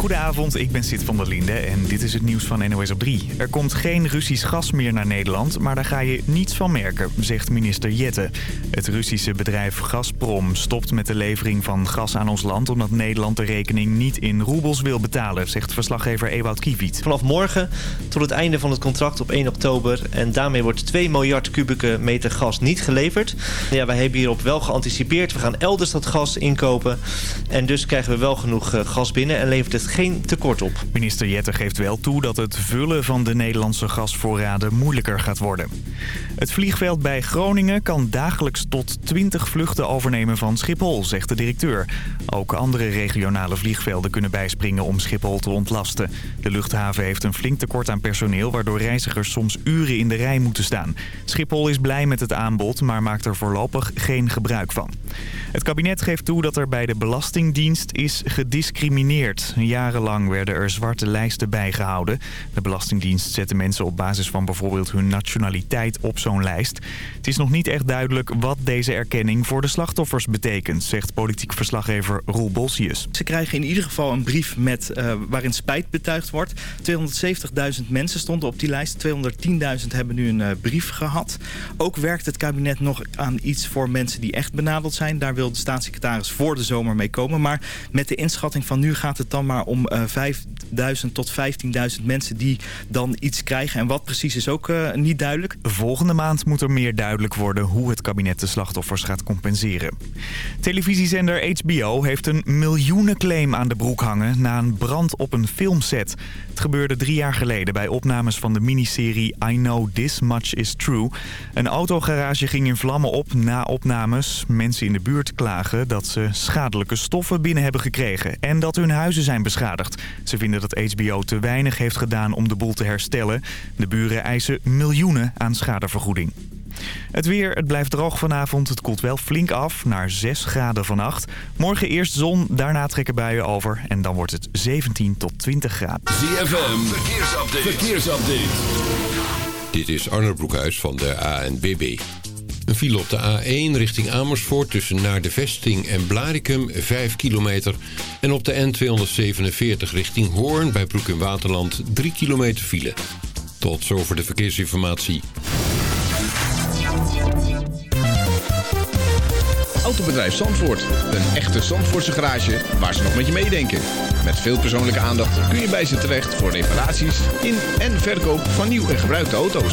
Goedenavond, ik ben Sid van der Linde en dit is het nieuws van NOS op 3. Er komt geen Russisch gas meer naar Nederland, maar daar ga je niets van merken, zegt minister Jette. Het Russische bedrijf Gazprom stopt met de levering van gas aan ons land... omdat Nederland de rekening niet in roebels wil betalen, zegt verslaggever Ewout Kiewiet. Vanaf morgen tot het einde van het contract op 1 oktober. En daarmee wordt 2 miljard kubieke meter gas niet geleverd. Ja, wij hebben hierop wel geanticipeerd. We gaan elders dat gas inkopen. En dus krijgen we wel genoeg eh, gas binnen en levert het geen tekort op. Minister Jette geeft wel toe dat het vullen van de Nederlandse gasvoorraden moeilijker gaat worden. Het vliegveld bij Groningen kan dagelijks tot 20 vluchten overnemen van Schiphol, zegt de directeur. Ook andere regionale vliegvelden kunnen bijspringen om Schiphol te ontlasten. De luchthaven heeft een flink tekort aan personeel... waardoor reizigers soms uren in de rij moeten staan. Schiphol is blij met het aanbod, maar maakt er voorlopig geen gebruik van. Het kabinet geeft toe dat er bij de Belastingdienst is gediscrimineerd. Jarenlang werden er zwarte lijsten bijgehouden. De Belastingdienst zette mensen op basis van bijvoorbeeld hun nationaliteit op zo'n lijst. Het is nog niet echt duidelijk wat deze erkenning voor de slachtoffers betekent, zegt politiek verslaggever Roel Bolsius. Ze krijgen in ieder geval een brief met, uh, waarin spijt betuigd wordt. 270.000 mensen stonden op die lijst. 210.000 hebben nu een uh, brief gehad. Ook werkt het kabinet nog aan iets voor mensen die echt benadeld zijn. Daar wil de staatssecretaris voor de zomer mee komen. Maar met de inschatting van nu gaat het dan maar om uh, 5.000 tot 15.000 mensen die dan iets krijgen. En wat precies is ook uh, niet duidelijk. Volgende maand moet er meer duidelijk worden hoe het kabinet de slachtoffers gaat compenseren. Televisiezender HBO heeft een miljoenenclaim aan de broek hangen na een brand op een filmset. Het gebeurde drie jaar geleden bij opnames van de miniserie I Know This Much Is True. Een autogarage ging in vlammen op na opnames. Mensen in de buurt klagen dat ze schadelijke stoffen binnen hebben gekregen en dat hun huizen zijn beschadigd. Ze vinden dat HBO te weinig heeft gedaan om de boel te herstellen. De buren eisen miljoenen aan schadevergoeding. Het weer, het blijft droog vanavond. Het koelt wel flink af naar 6 graden vannacht. Morgen eerst zon, daarna trekken buien over. En dan wordt het 17 tot 20 graden. ZFM, verkeersupdate. verkeersupdate. Dit is Arnold Broekhuis van de ANBB. Een file op de A1 richting Amersfoort tussen naar de Vesting en Blarikum 5 kilometer. En op de N247 richting Hoorn bij Broek in Waterland 3 kilometer file. Tot zover de verkeersinformatie. Autobedrijf Zandvoort. Een echte Zandvoortse garage waar ze nog met je meedenken. Met veel persoonlijke aandacht kun je bij ze terecht voor reparaties in en verkoop van nieuw en gebruikte auto's.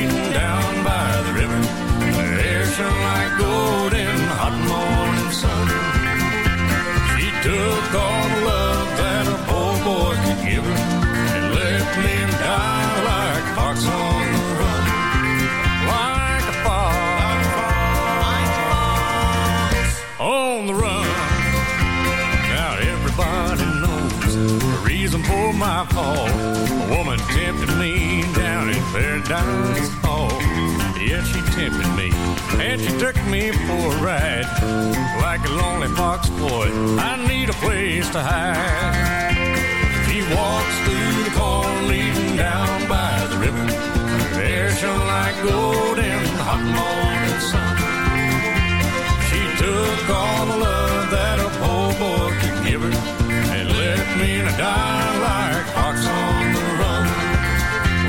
my call. A woman tempted me down in Paradise Hall. Yeah, she tempted me, and she took me for a ride. Like a lonely fox boy, I need a place to hide. She walks through the corn leading down by the river. Her hair shone like gold in the hot morning sun. She took all the love that a poor boy could give her left me a die like ox on the run.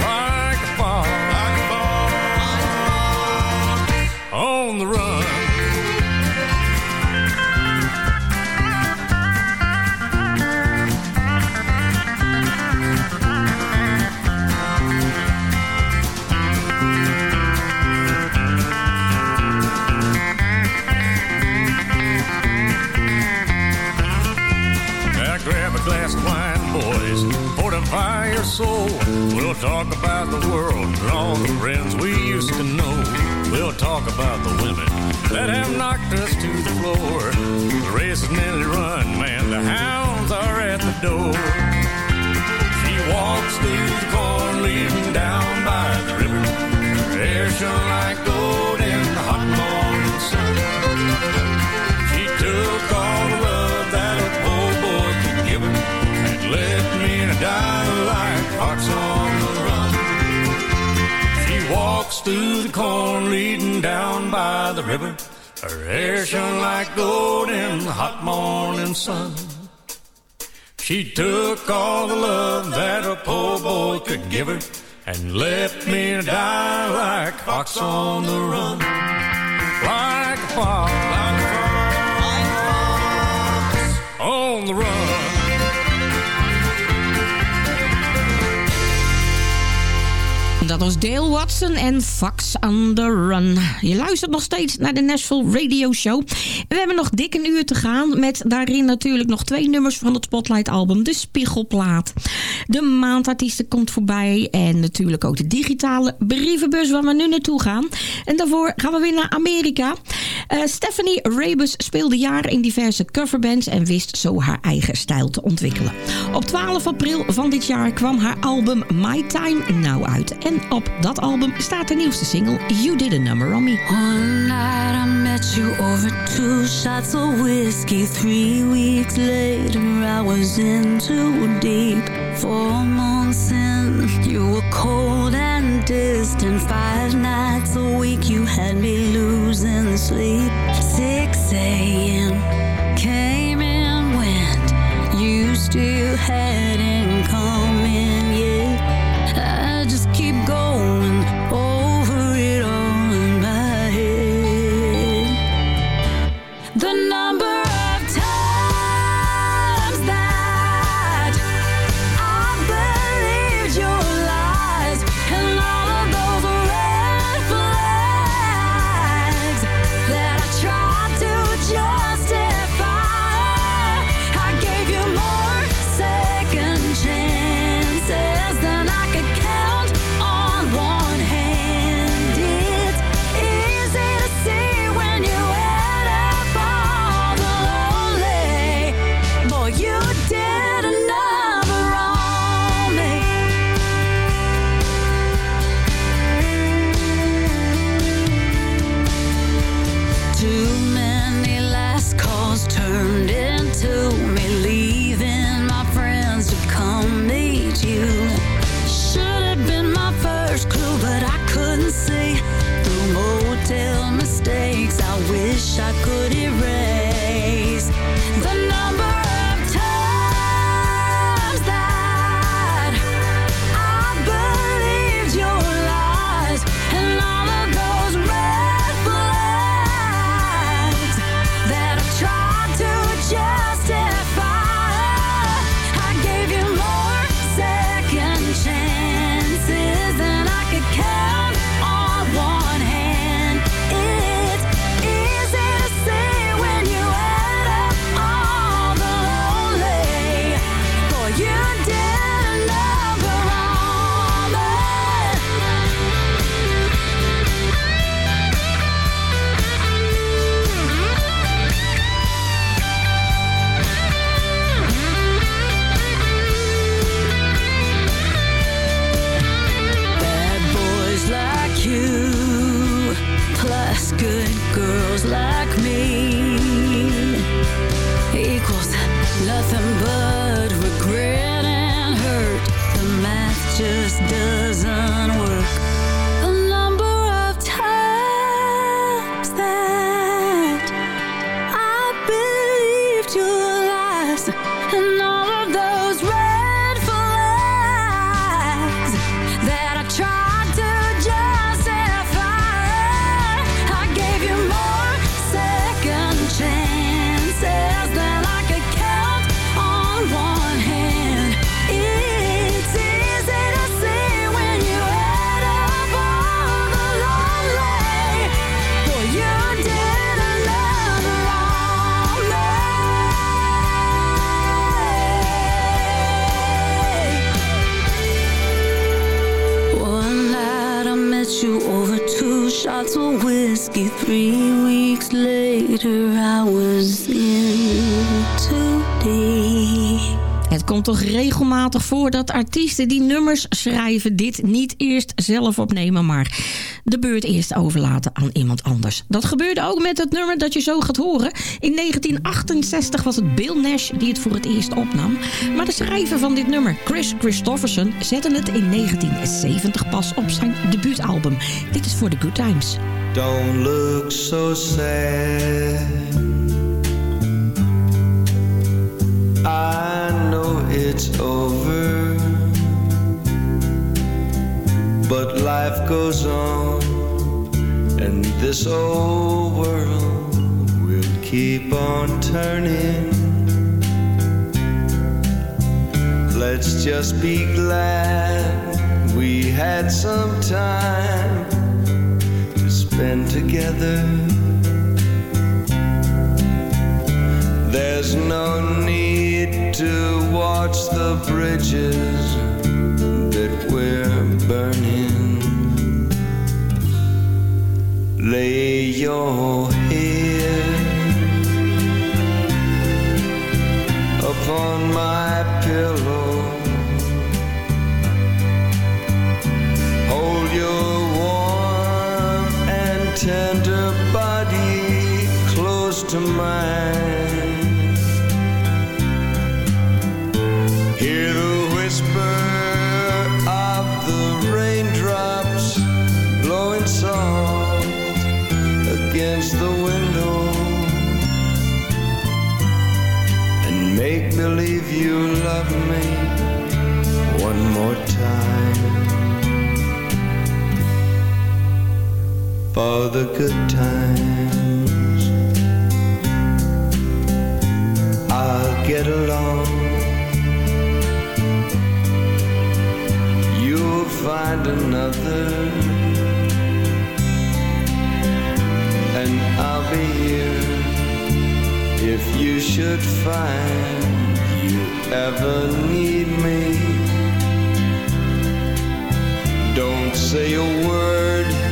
Like a fox, like a fox on the run. Soul. We'll talk about the world and all the friends we used to know. We'll talk about the women that have knocked us to the floor. The race is nearly run, man. The hounds are at the door. She walks through the corn, leading down by the river. Hair shone like gold by the river. Her hair shone like gold in the hot morning sun. She took all the love that a poor boy could give her and left me to die like a fox on the run. Like a fox, like a fox on the run. Dat was Dale Watson en Fox on the Run. Je luistert nog steeds naar de Nashville Radio Show. We hebben nog dik een uur te gaan... met daarin natuurlijk nog twee nummers van het Spotlight album. De Spiegelplaat. De maandartiesten komt voorbij. En natuurlijk ook de digitale brievenbus waar we nu naartoe gaan. En daarvoor gaan we weer naar Amerika. Eh, Stephanie Rebus speelde jaren in diverse coverbands... en wist zo haar eigen stijl te ontwikkelen. Op 12 april van dit jaar kwam haar album My Time Now uit... En op dat album staat de nieuwste single You Did a Number on Me. One night I met you over two shots of whiskey. Three weeks later I was in too deep. Four months in you were cold and distant. Five nights a week you had me losing sleep. 6 a.m. came and went. You still hadn't come voor dat artiesten die nummers schrijven... dit niet eerst zelf opnemen, maar de beurt eerst overlaten aan iemand anders. Dat gebeurde ook met het nummer dat je zo gaat horen. In 1968 was het Bill Nash die het voor het eerst opnam. Maar de schrijver van dit nummer, Chris Christofferson... zette het in 1970 pas op zijn debuutalbum. Dit is voor The Good Times. Don't look so sad I know it's over, but life goes on, and this old world will keep on turning. Let's just be glad we had some time to spend together. There's no need to watch the bridges that we're burning. Lay your head upon my pillow. Hold your warm and tender body close to mine. For the good times, I'll get along. you'll find another. And I'll be here if you should find you ever need me. Don't say a word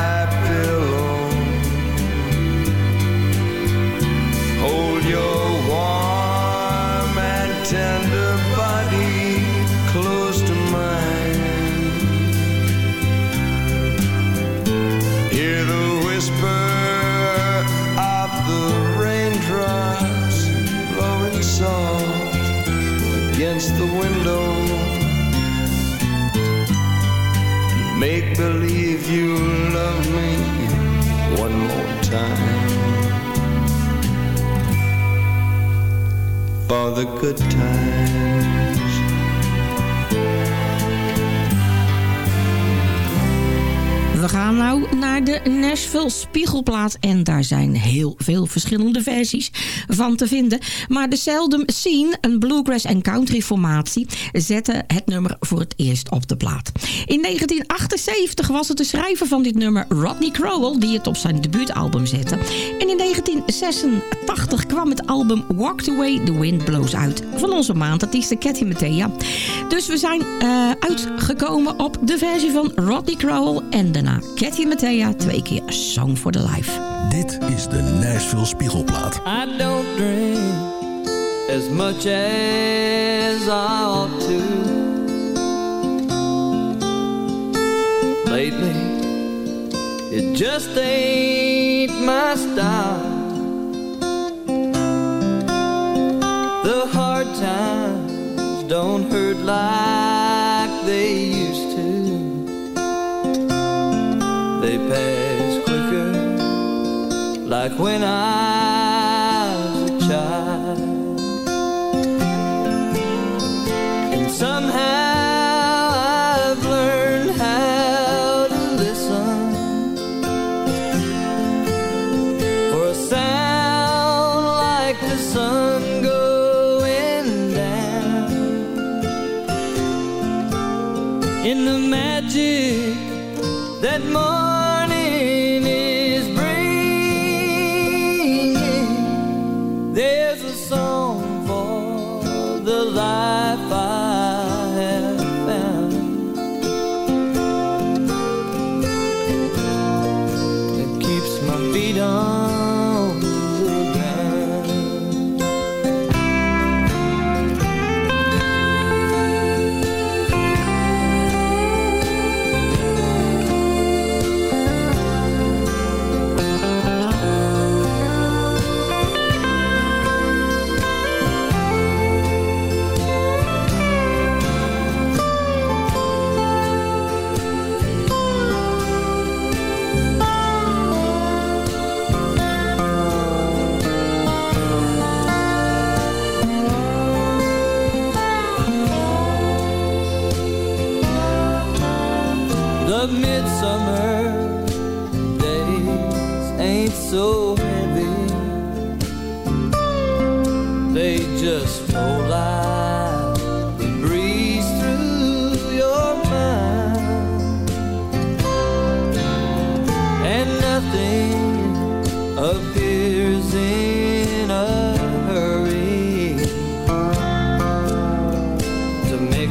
believe you love me one more time. For the good times. We gaan nou de Nashville Spiegelplaat. En daar zijn heel veel verschillende versies van te vinden. Maar de Seldom Scene, een bluegrass en country formatie... zette het nummer voor het eerst op de plaat. In 1978 was het de schrijver van dit nummer Rodney Crowell... die het op zijn debuutalbum zette. En in 1986 kwam het album Walk the Way the Wind Blows uit... van onze maandartieste Cathy Mattea. Dus we zijn uh, uitgekomen op de versie van Rodney Crowell... en daarna Cathy Mattea, twee keer Song for the Life. Dit is de Nashville Spiegelplaat. I don't drink as much as I ought to. Lately, it just ain't my style. The hard times don't hurt like they like when I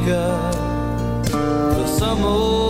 up for some old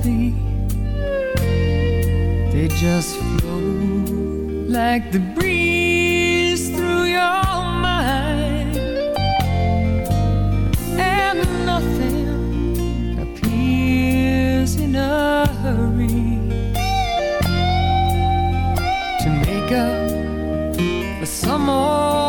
Heavy. They just flow like the breeze through your mind, and nothing appears in a hurry to make up for some old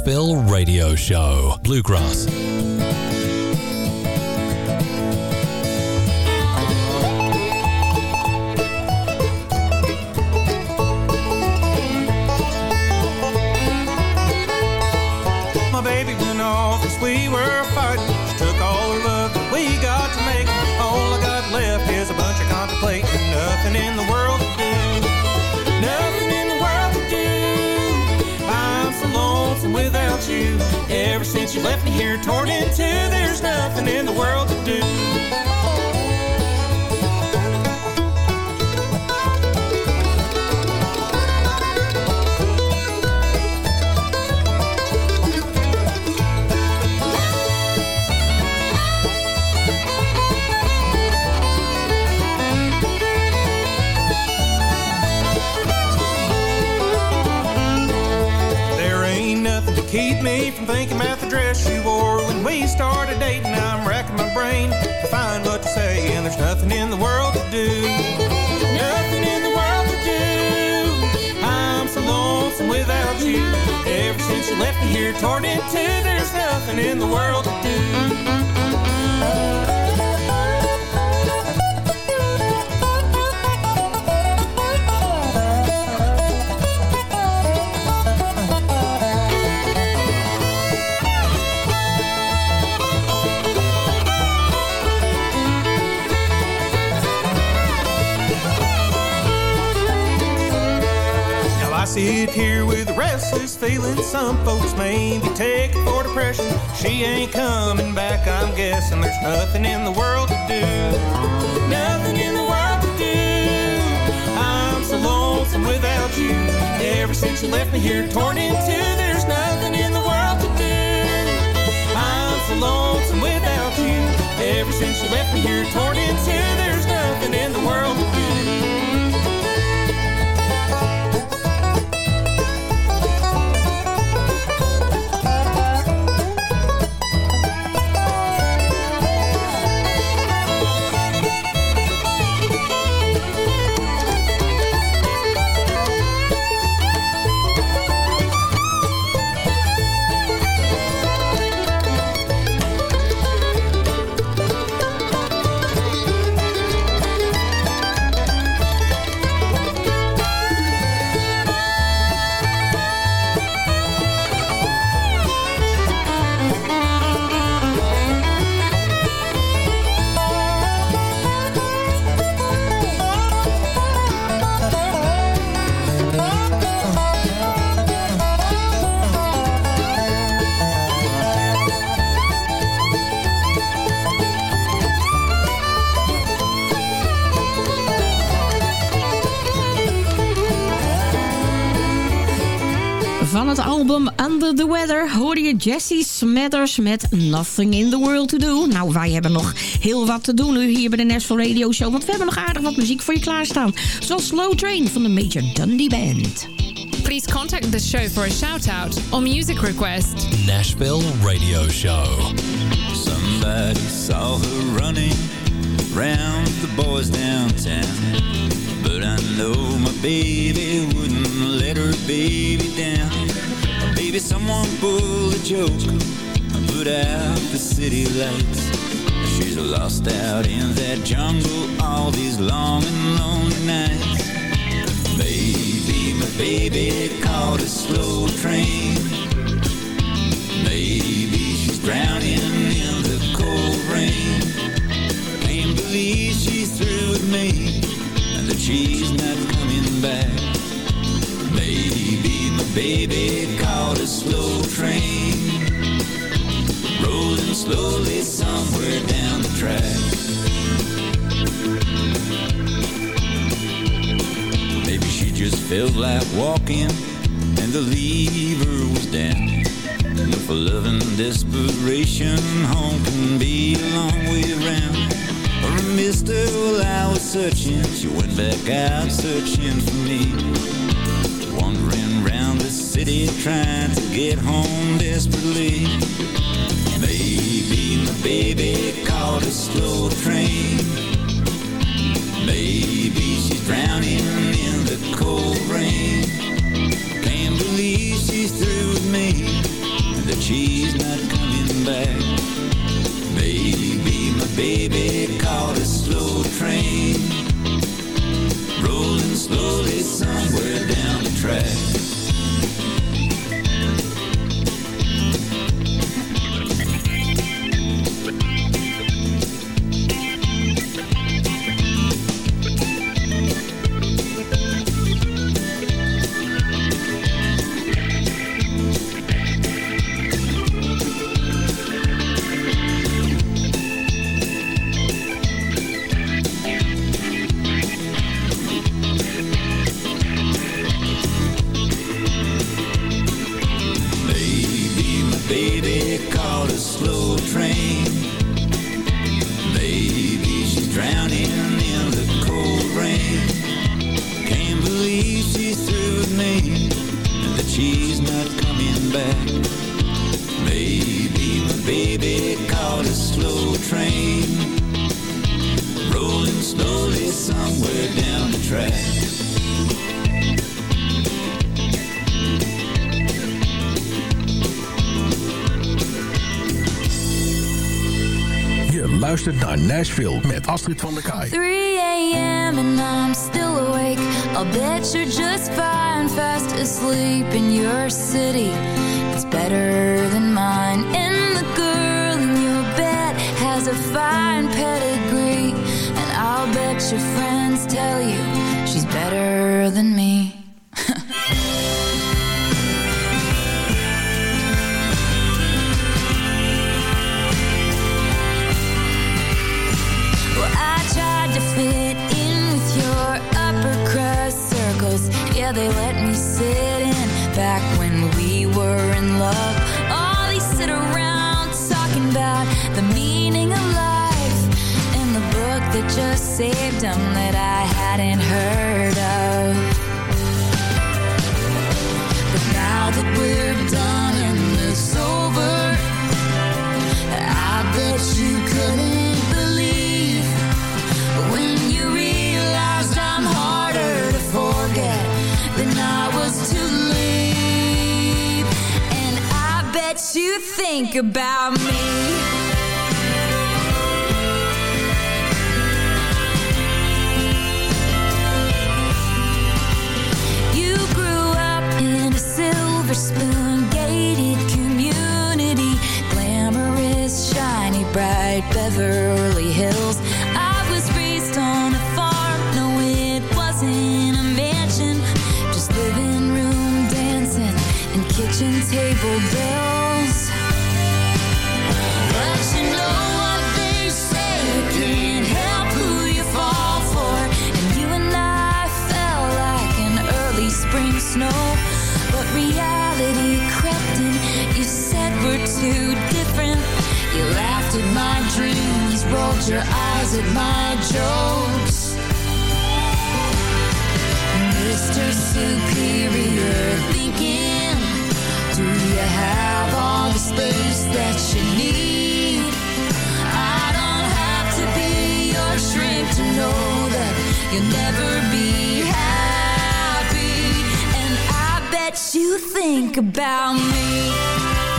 Nashville Radio Show. Bluegrass. Left me here torn in two, there's nothing in the world to do. Started dating. I'm racking my brain to find what to say, and there's nothing in the world to do. Nothing in the world to do. I'm so lonesome without you. Ever since you left me here torn in two, there's nothing in the world to do. Sit here with restless feeling some folks may be taking for depression. She ain't coming back, I'm guessing there's nothing in the world to do. Nothing in the world to do. I'm so lonesome without you. Ever since you left me here torn in two, there's nothing in the world to do. I'm so lonesome without you. Ever since you left me here torn in two, there's nothing in the world to do. Under the Weather hoorde je Jesse Smathers met Nothing in the World to Do. Nou, wij hebben nog heel wat te doen nu hier bij de Nashville Radio Show, want we hebben nog aardig wat muziek voor je klaarstaan. Zoals Slow Train van de Major Dundee Band. Please contact the show for a shout-out or music request. Nashville Radio Show. Somebody saw her running round the boys downtown. But I know my baby wouldn't let her baby down. Baby, someone pulled a joke I Put out the city lights. She's lost out in that jungle All these long and lonely nights. Maybe my baby caught a slow train. Maybe she's drowning in the cold rain. Can't believe she's through with me And that she's not coming back Maybe my baby caught a slow train. Rolling slowly somewhere down the track. Maybe she just felt like walking And the lever was down. No, for love and desperation Home can be a long way around Or I missed her while I was searching She went back out searching for me city trying to get home desperately. Maybe my baby caught a slow train. Maybe she's drowning in the cold rain. Can't believe she's through with me and that she's not coming back. Maybe my baby caught a slow train rolling slowly somewhere down the track. Nashville met Astrid van der Kaai. 3 a.m. and I'm still awake. I'll bet you're just fine, fast asleep in your city. It's better than mine. And the girl in your bed has a fine pedigree. And I'll bet your friends tell you she's better than me. Saved them that I hadn't heard of. But now that we're done and it's over, I bet you couldn't believe when you realized I'm harder to forget than I was to leave. And I bet you think about me. Bright Beverly Hills. I was raised on a farm, no, it wasn't a mansion, just living room dancing and kitchen table bills. But you know what they say, you can't help who you fall for, and you and I fell like an early spring snow. But reality were too. You laughed at my dreams, rolled your eyes at my jokes. Mr. Superior thinking, do you have all the space that you need? I don't have to be your shrink to know that you'll never be happy. And I bet you think about me.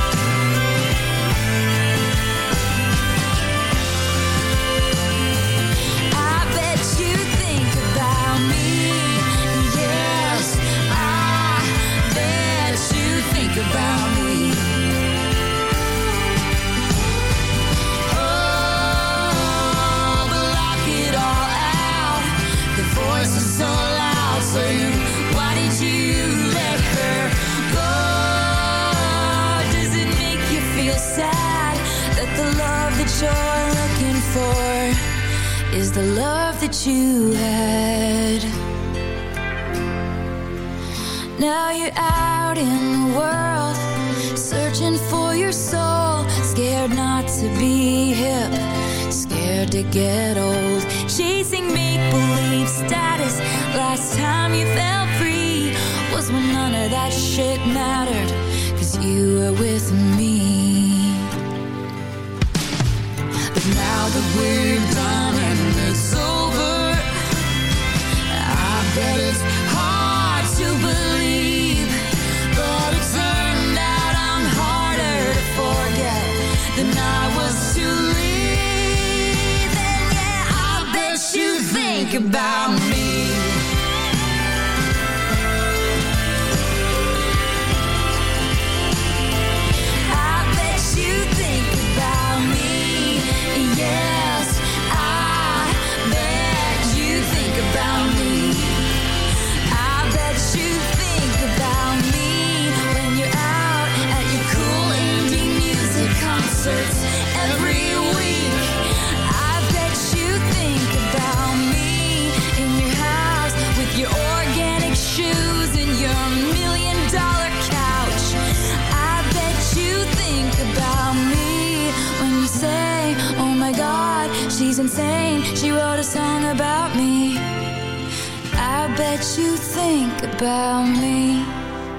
Sad that the love that you're looking for is the love that you had? Now you're out in the world, searching for your soul, scared not to be hip, scared to get old, chasing make believe status. Last time you felt free was when none of that shit mattered, cause you were with me. Now that we're done and it's over, I bet it's hard to believe, but it turned out I'm harder to forget than I was to leave. And yeah, I bet you think about bet you think about me.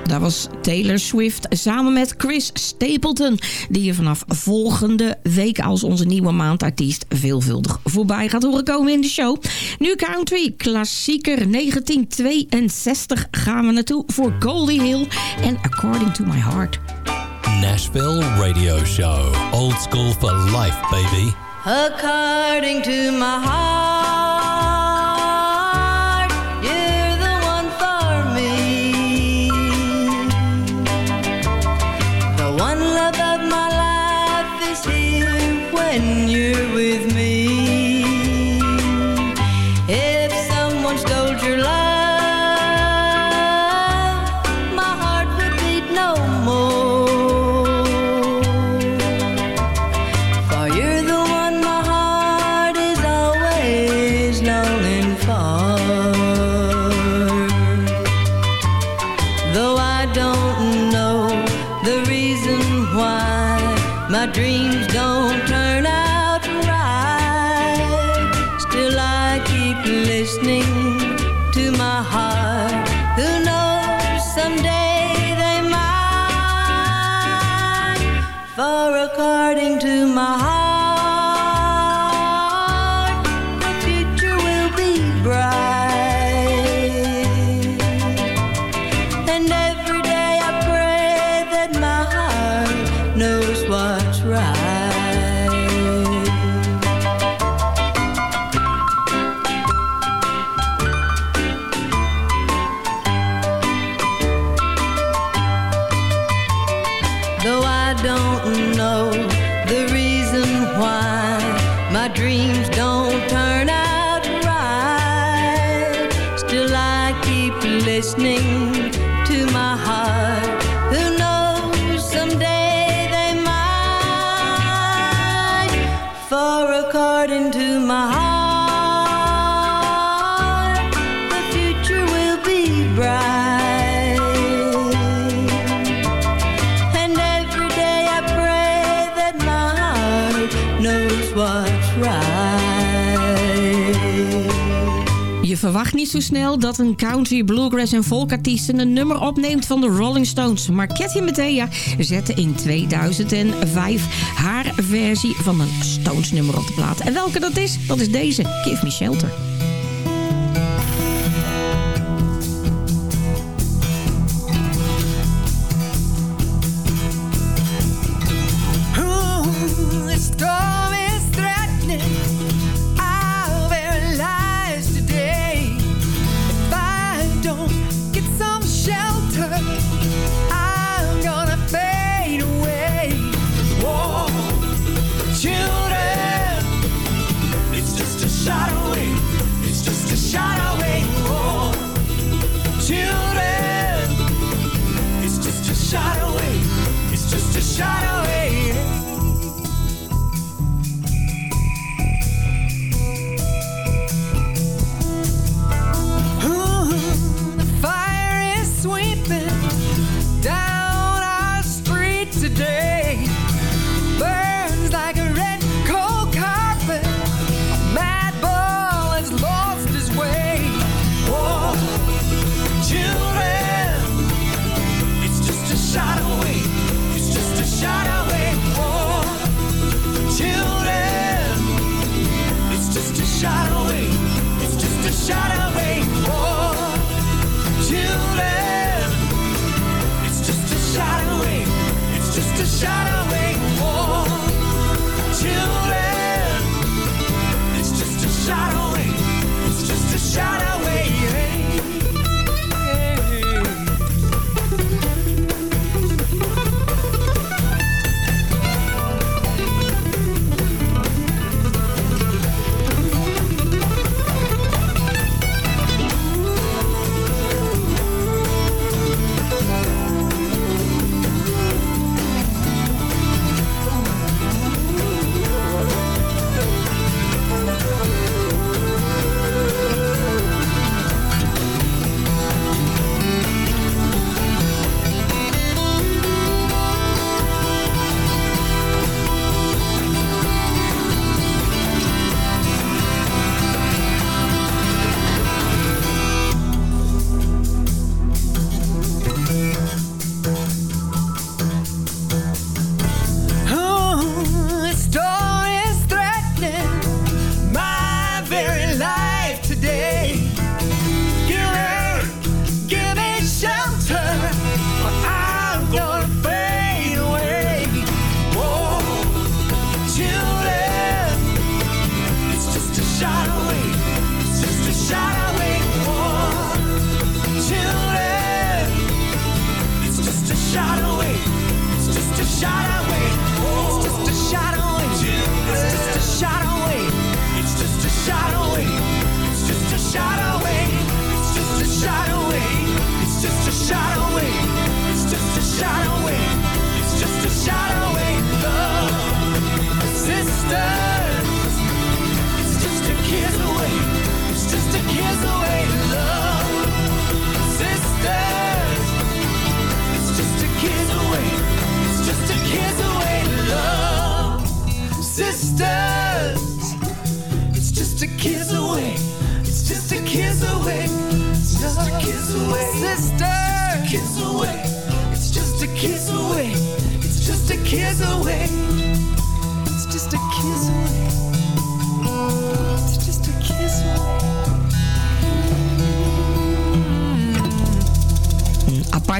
Dat was Taylor Swift samen met Chris Stapleton. Die je vanaf volgende week als onze nieuwe maandartiest veelvuldig voorbij gaat horen komen in de show. Nu country, klassieker 1962 gaan we naartoe voor Goldie Hill en According to My Heart. Nashville Radio Show. Old school for life, baby. According to my heart, for according to my heart, verwacht niet zo snel dat een country, bluegrass en folkartiest een nummer opneemt van de Rolling Stones. Maar Cathy Medea zette in 2005 haar versie van een Stones nummer op de plaat. En welke dat is? Dat is deze, Give Me Shelter.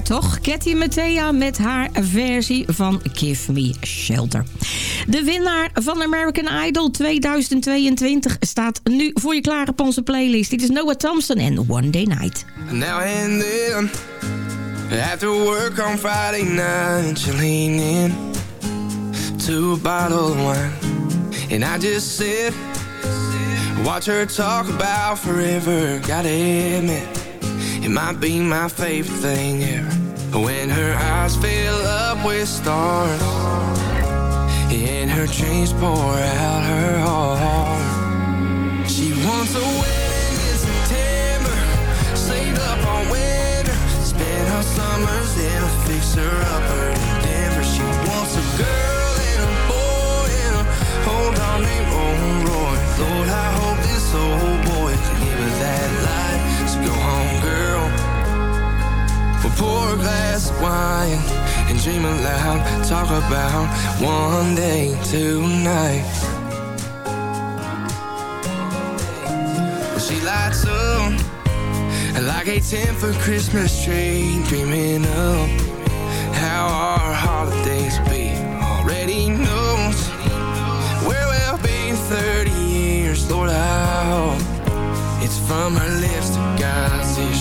Toch? Cathy Mattea met haar versie van Give Me Shelter. De winnaar van American Idol 2022 staat nu voor je klaar op onze playlist. Dit is Noah Thompson en One Day Night. Now and then, after work on Friday night, you lean in to a bottle of wine, and I just sit, watch her talk about forever. Gotta admit, it might be my favorite thing ever. When her eyes fill up with stars, and her dreams pour out her heart. She wants a wedding in September, saved up on winter, spend her summers in a fixer-upper in Denver. She wants a girl and a boy and a hold on named Roy. Lord, I hope this old boy can give her that life. Pour a glass of wine and dream aloud. Talk about one day tonight. Well, she lights up like a 10 for Christmas tree, dreaming of how our holidays be. Already knows where we'll be in 30 years, Lord. I hope it's from her lips to God's ears.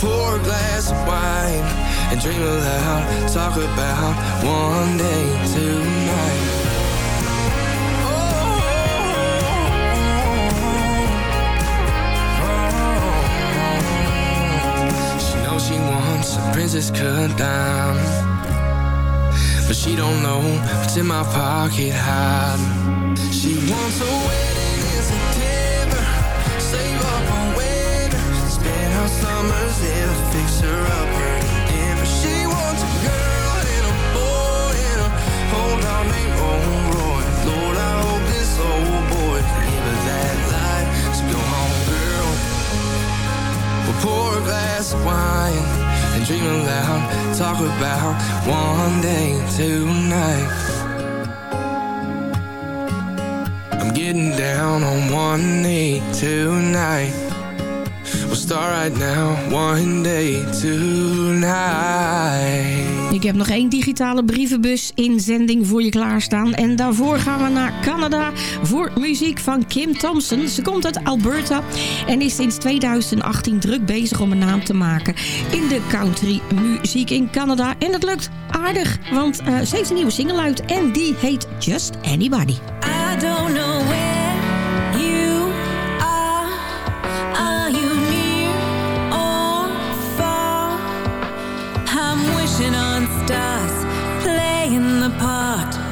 Pour a glass of wine and dream aloud. Talk about one day tonight. Oh She knows she wants a princess cut down. But she don't know what's in my pocket hiding. She wants a wedding in September. Save up on winter. Spend our summers in a fixer upper in Denver. She wants a girl and a boy and a whole dog named Roy. Lord, I hope this old boy can give her that life. So go home, girl. We'll pour a glass of wine and dream aloud. Talk about one day tonight. I'm getting down on one knee tonight. We'll start right now, one day tonight. Ik heb nog één digitale brievenbus inzending voor je klaarstaan. En daarvoor gaan we naar Canada voor muziek van Kim Thompson. Ze komt uit Alberta en is sinds 2018 druk bezig om een naam te maken in de country muziek in Canada. En dat lukt aardig, want eh, ze heeft een nieuwe single uit en die heet Just Anybody. I don't know where wishing on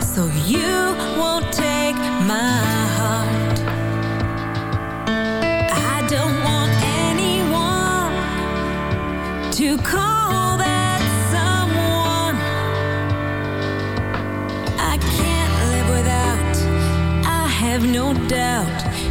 so you won't take my heart. I don't want anyone to call that someone. I can't live without. I have no doubt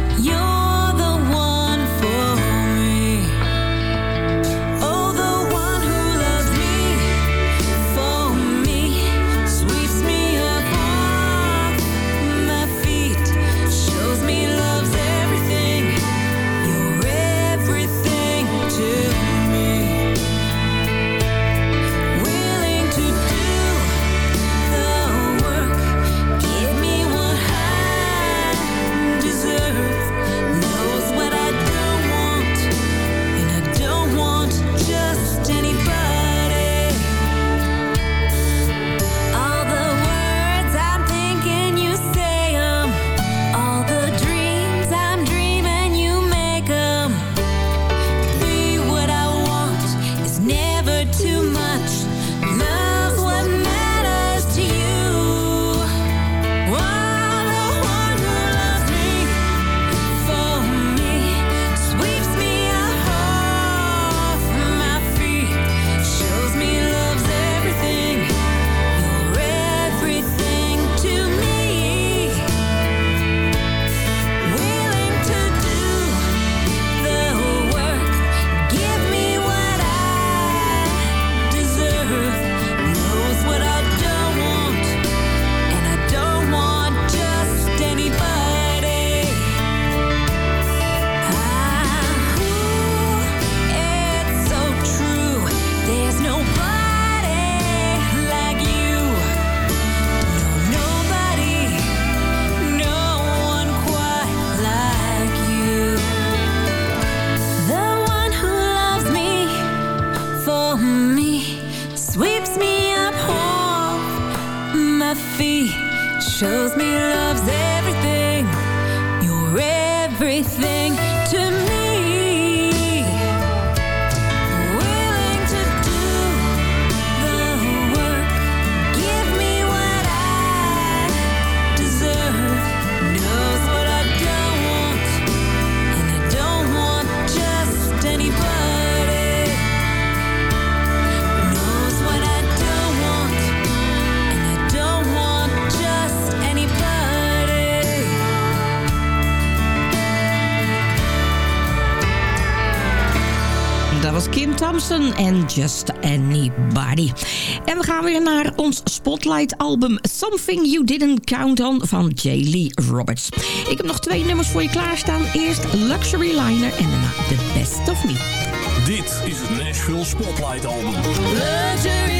Just Anybody. En we gaan weer naar ons Spotlight-album Something You Didn't Count On van J. Lee Roberts. Ik heb nog twee nummers voor je klaarstaan. Eerst Luxury Liner en daarna The Best Of Me. Dit is het Nashville Spotlight-album. Luxury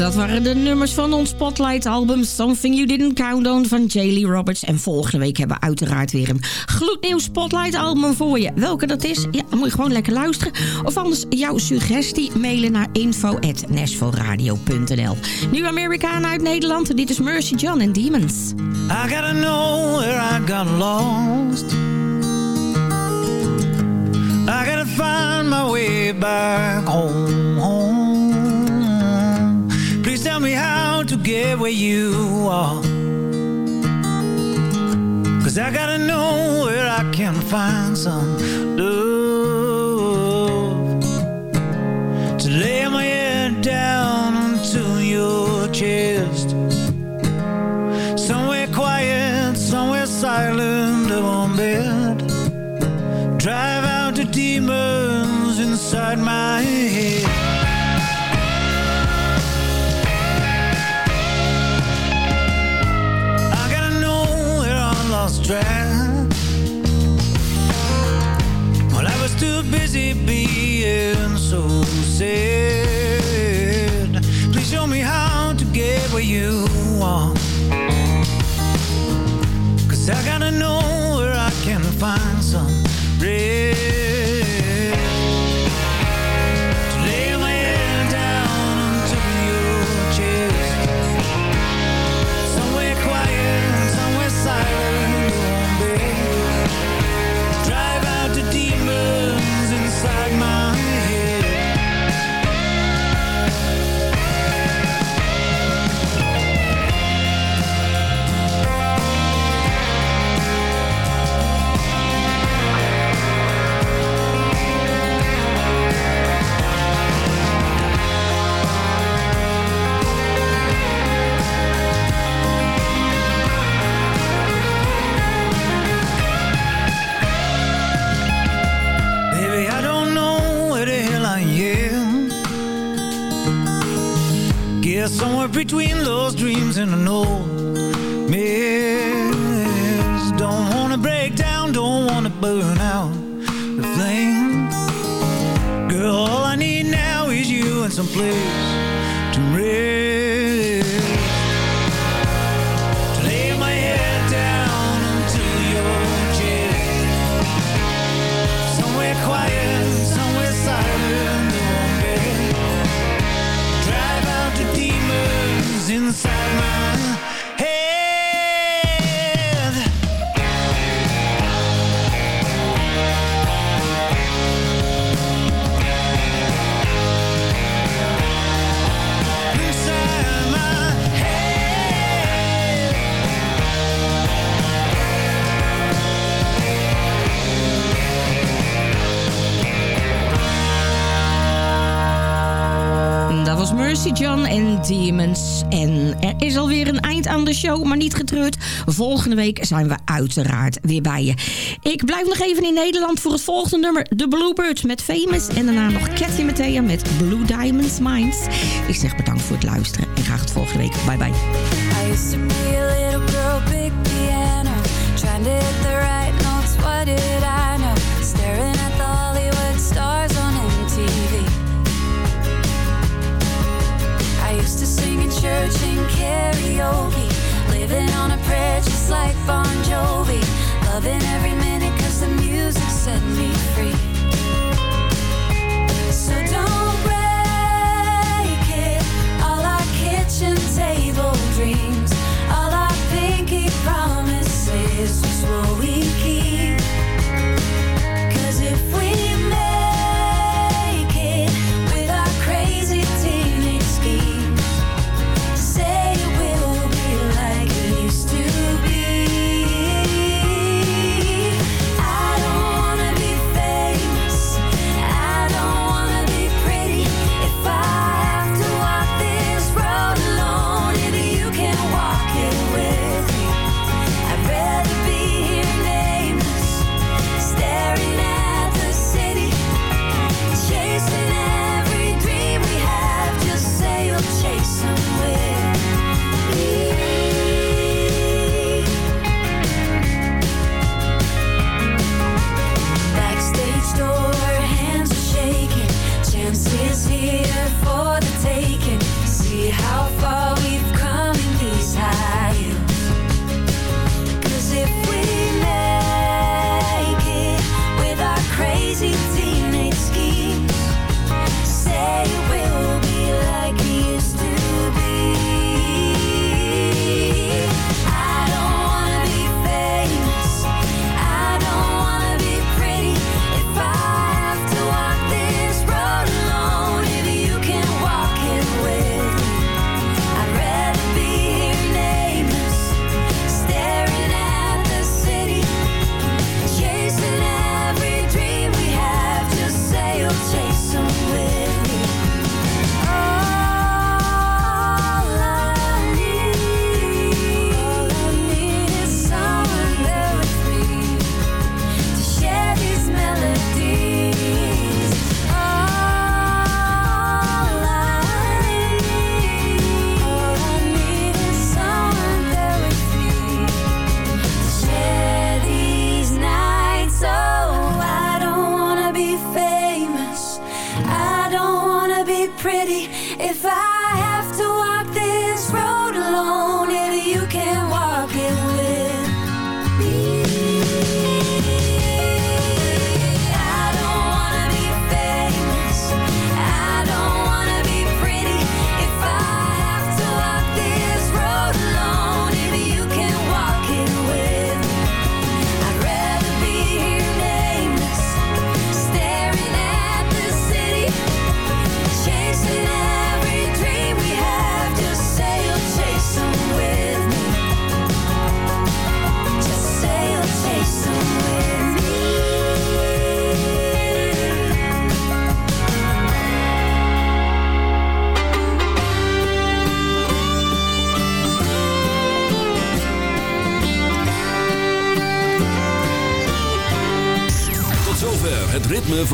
dat waren de nummers van ons Spotlight album Something You Didn't Count On van J. Roberts. En volgende week hebben we uiteraard weer een gloednieuw Spotlight album voor je. Welke dat is, ja, moet je gewoon lekker luisteren. Of anders jouw suggestie mailen naar info.nashvilleradio.nl Nu Amerikaan uit Nederland, dit is Mercy John en Demons. I gotta know where I got lost. I gotta find my way back home, home. Tell me how to get where you are. Cause I gotta know where I can find some love. To lay my head down onto your chest. Somewhere quiet, somewhere silent, warm bed. Drive out the demons inside my head. Well, I was too busy being so sad. Please show me how to get where you are. Cause I gotta know where I can find some rest. Mercy John en Demons. En er is alweer een eind aan de show, maar niet getreurd. Volgende week zijn we uiteraard weer bij je. Ik blijf nog even in Nederland voor het volgende nummer. The Bluebirds met Famous. En daarna nog Cathy Mattea met Blue Diamonds Minds. Ik zeg bedankt voor het luisteren en graag tot volgende week. Bye bye. Karaoke. Living on a prayer just like Bon Jovi. Loving every minute cause the music set me free. So don't